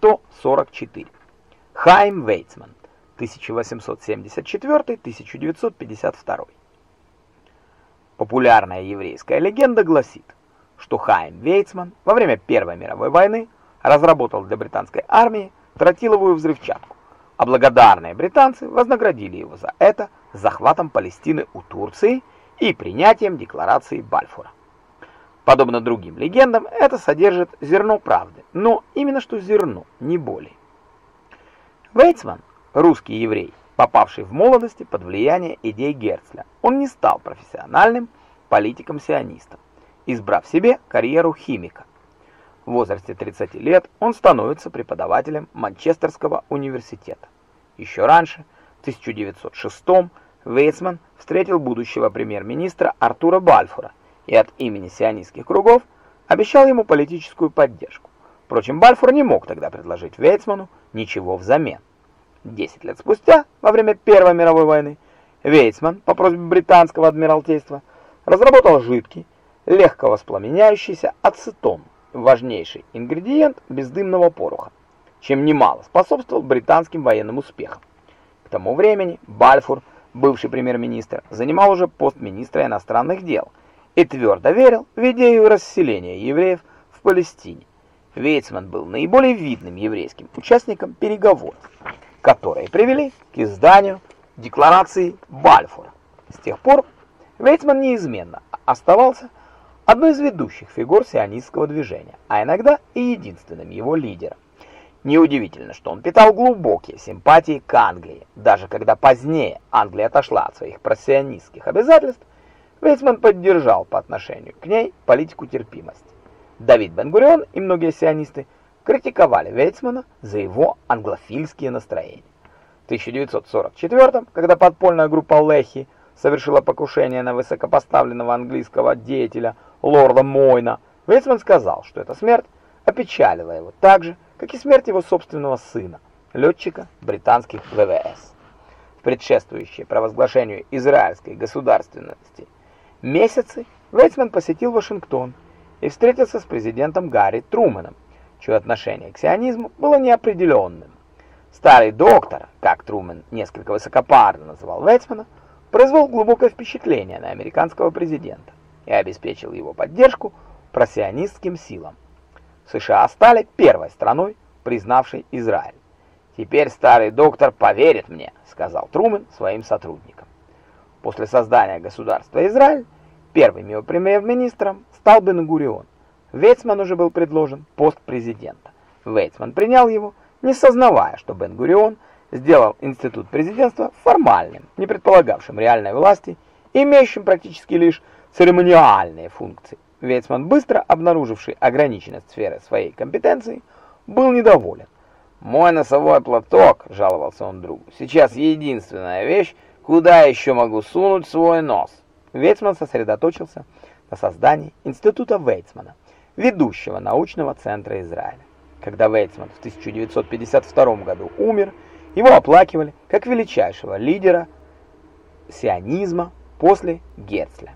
144. Хайм Вейцман, 1874-1952. Популярная еврейская легенда гласит, что Хайм Вейцман во время Первой мировой войны разработал для британской армии тротиловую взрывчатку, а благодарные британцы вознаградили его за это захватом Палестины у Турции и принятием декларации Бальфура. Подобно другим легендам, это содержит зерно правды, но именно что зерно, не более. Вейцман, русский еврей, попавший в молодости под влияние идей Герцля, он не стал профессиональным политиком-сионистом, избрав себе карьеру химика. В возрасте 30 лет он становится преподавателем Манчестерского университета. Еще раньше, в 1906 Вейцман встретил будущего премьер-министра Артура Бальфура и от имени сионистских кругов обещал ему политическую поддержку. Впрочем, Бальфур не мог тогда предложить Вейцману ничего взамен. Десять лет спустя, во время Первой мировой войны, Вейцман по просьбе британского адмиралтейства разработал жидкий, легко воспламеняющийся ацетон, важнейший ингредиент бездымного пороха, чем немало способствовал британским военным успехам. К тому времени Бальфур, бывший премьер-министр, занимал уже пост министра иностранных дел и твердо верил в идею расселения евреев в Палестине. Вейцман был наиболее видным еврейским участником переговоров, которые привели к изданию декларации Бальфура. С тех пор Вейцман неизменно оставался одной из ведущих фигур сионистского движения, а иногда и единственным его лидером. Неудивительно, что он питал глубокие симпатии к Англии, даже когда позднее Англия отошла от своих просионистских обязательств, Вейцман поддержал по отношению к ней политику терпимости. Давид Бен-Гурион и многие сионисты критиковали Вейцмана за его англофильские настроения. В 1944 когда подпольная группа Лехи совершила покушение на высокопоставленного английского деятеля лорда Мойна, Вейцман сказал, что эта смерть опечалила его так же, как и смерть его собственного сына, летчика британских ВВС. В предшествующие провозглашению израильской государственности месяцы Вейцман посетил Вашингтон и встретился с президентом Гарри Трумэном, чье отношение к сионизму было неопределенным. Старый доктор, как Трумэн несколько высокопарно называл Вейцмана, произвел глубокое впечатление на американского президента и обеспечил его поддержку просионистским силам. США стали первой страной, признавшей Израиль. «Теперь старый доктор поверит мне», — сказал Трумэн своим сотрудникам. После создания государства Израиль первым его премьер-министром стал Бен-Гурион. Вейцман уже был предложен пост президента. Вейцман принял его, не сознавая, что Бен-Гурион сделал институт президентства формальным, не предполагавшим реальной власти, имеющим практически лишь церемониальные функции. Вейцман, быстро обнаруживший ограниченность сферы своей компетенции, был недоволен. «Мой носовой платок», — жаловался он другу, — «сейчас единственная вещь, куда еще могу сунуть свой нос». Вейцман сосредоточился на создании Института Вейцмана, ведущего научного центра Израиля. Когда Вейцман в 1952 году умер, его оплакивали как величайшего лидера сионизма после Герцля.